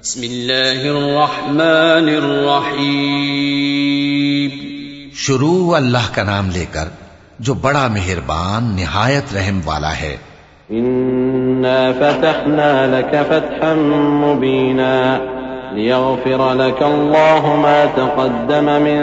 बिस्मिल्लाहिर्रहमानिर्रहीम शुरू अल्लाह का नाम लेकर जो बड़ा मेहरबान निहायत रहम वाला है इन्ना फतहना लक फतहम मुबीना लियगफिर लक अल्लाह मा तक़द्दम मिन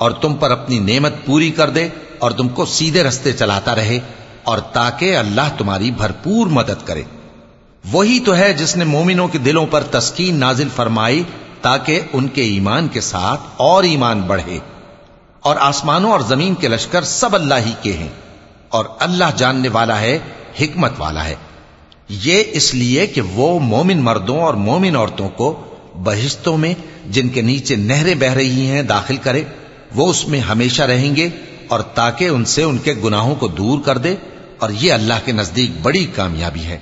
और तुम पर अपनी नेमत पूरी कर दे और तुमको सीधे रस्ते चलाता रहे और ताकि अल्लाह तुम्हारी भरपूर मदद करे। वही तो है जिसने मोमिनों के दिलों पर तस्कीन नाजिल फरमाई ताकि उनके ईमान के साथ और ईमान बढ़े। और आसमानों और ज़मीन के लश्कर सब अल्लाह ही के हैं और अल्लाह जानने वाला है, हिकमत वाला है। ये इसलिए कि वो मोमिन मर्दों और मोमिन औरतों को बहिश्तों में जिनके नीचे नहरें बह रही हैं दाखिल करे वो उसमें हमेशा रहेंगे और ताकि उनसे उनके गुनाहों को दूर कर दे और ये अल्लाह के नजदीक बड़ी कामयाबी है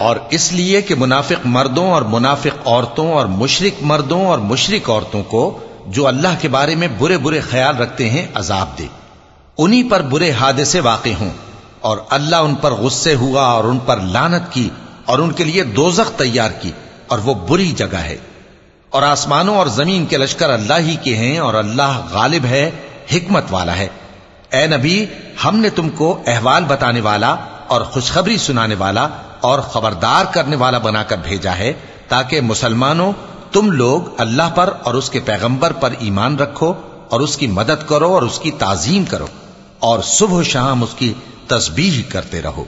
और इसलिए कि मुनाफिक मर्दों और मुनाफिक औरतों और मुशरिक मर्दों और मुशरिक औरतों को जो अल्लाह के बारे में बुरे बुरे ख्याल रखते हैं अजाब दे उन्हीं पर बुरे हादसे वाक़ हों और अल्लाह उन पर गुस्से हुआ और उन पर लानत की और उनके लिए दोजख तैयार की और वो बुरी जगह है और आसमानों और ज़मीन के लश्कर अल्लाह ही के हैं और अल्लाह गालिब है, हिकमत वाला है। ए नबी, हमने तुमको अहवाल बताने वाला और खुशखबरी सुनाने वाला और खबरदार करने वाला बनाकर भेजा है, ताकि मुसलमानों, तुम लोग अल्लाह पर और उसके पैगंबर पर ईमान रखो और उसकी मदद करो और उसकी ताजीम करो और सुबह शाम उसकी तस्बीह करते रहो।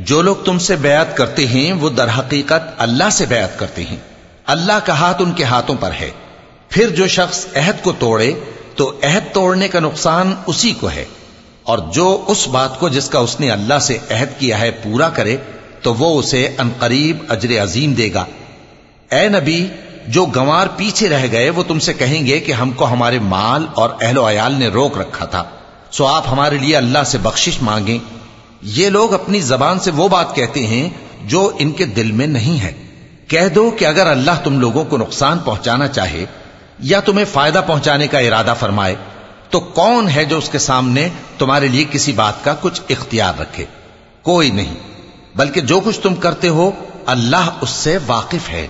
जो लोग तुमसे बयात करते हैं, वो दर हकीकत अल्लाह से बयात करते हैं। अल्लाह का हाथ उनके हाथों पर है। फिर जो शख्स अहद को तोड़े तो अहद तोड़ने का नुकसान उसी को है। और जो उस बात को जिसका उसने अल्लाह से अहद किया है पूरा करे तो वो उसे अनकरीब अजर अजीम देगा। ए नबी, जो गंवार पीछे रह गए, वो तुमसे कहेंगे कि हमको हमारे माल और अहलो अयाल ने रोक रखा था। सो आप हमारे लिए अल्लाह से बख्शिश मांगे। ये लोग अपनी जबान से वो बात कहते हैं जो इनके दिल में नहीं है कह दो कि अगर अल्लाह तुम लोगों को नुकसान पहुंचाना चाहे या तुम्हें फायदा पहुंचाने का इरादा फरमाए तो कौन है जो उसके सामने तुम्हारे लिए किसी बात का कुछ इख्तियार रखे कोई नहीं बल्कि जो कुछ तुम करते हो अल्लाह उससे वाकिफ है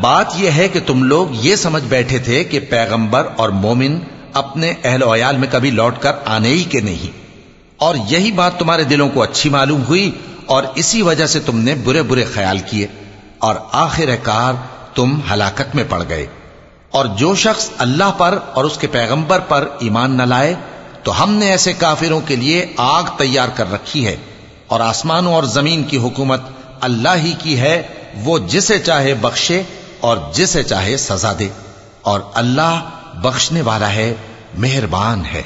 बात यह है कि तुम लोग ये समझ बैठे थे कि पैगंबर और मोमिन अपने अहल अयाल में कभी लौट कर आने ही के नहीं। और यही बात तुम्हारे दिलों को अच्छी मालूम हुई और इसी वजह से तुमने बुरे बुरे ख्याल किए और आखिरकार तुम हलाकत में पड़ गए। और जो शख्स अल्लाह पर और उसके पैगंबर पर ईमान न लाए तो हमने ऐसे काफिरों के लिए आग तैयार कर रखी है। और आसमानों और जमीन की हुकूमत अल्लाह ही की है वो जिसे चाहे बख्शे और जिसे चाहे सजा दे और अल्लाह बख्शने वाला है मेहरबान है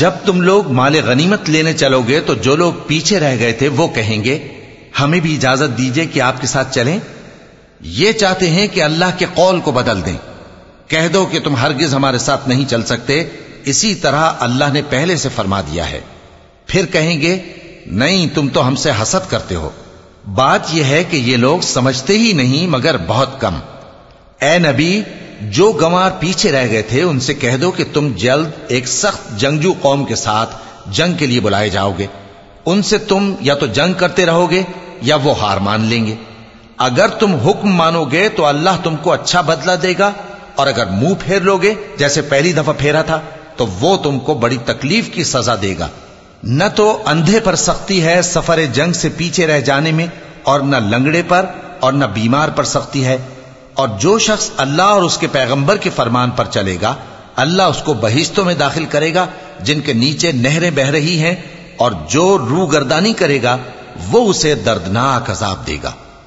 जब तुम लोग माले गनीमत लेने चलोगे तो जो लोग पीछे रह गए थे वो कहेंगे हमें भी इजाजत दीजिए कि आपके साथ चलें ये चाहते हैं कि अल्लाह के कौल को बदल दें कह दो कि तुम हरगिज हमारे साथ नहीं चल सकते इसी तरह अल्लाह ने पहले से फरमा दिया है फिर कहेंगे, नहीं, तुम तो हमसे हसद करते हो। बात यह है कि ये लोग समझते ही नहीं, मगर बहुत कम। ए नबी, जो गंवार पीछे रह गए थे, उनसे कह दो कि तुम जल्द एक सख्त जंगजू कौम के साथ जंग के लिए बुलाए जाओगे। उनसे तुम या तो जंग करते रहोगे, या वो हार मान लेंगे। अगर तुम हुक्म मानोगे तो अल्लाह तुमको अच्छा बदला देगा, और अगर मुँह फेर लोगे, जैसे पहली दफ़ा फेरा था तो वो तुमको बड़ी तकलीफ़ की सजा देगा। न तो अंधे पर सख्ती है सफ़र जंग से पीछे रह जाने में, और न लंगड़े पर, और न बीमार पर सख्ती है। और जो शख्स अल्लाह और उसके पैगंबर के फरमान पर चलेगा, अल्लाह उसको बहिश्तों में दाखिल करेगा, जिनके नीचे नहरें बह रही हैं, और जो रू गर्दानी करेगा, वो उसे दर्दनाक अजाब देगा।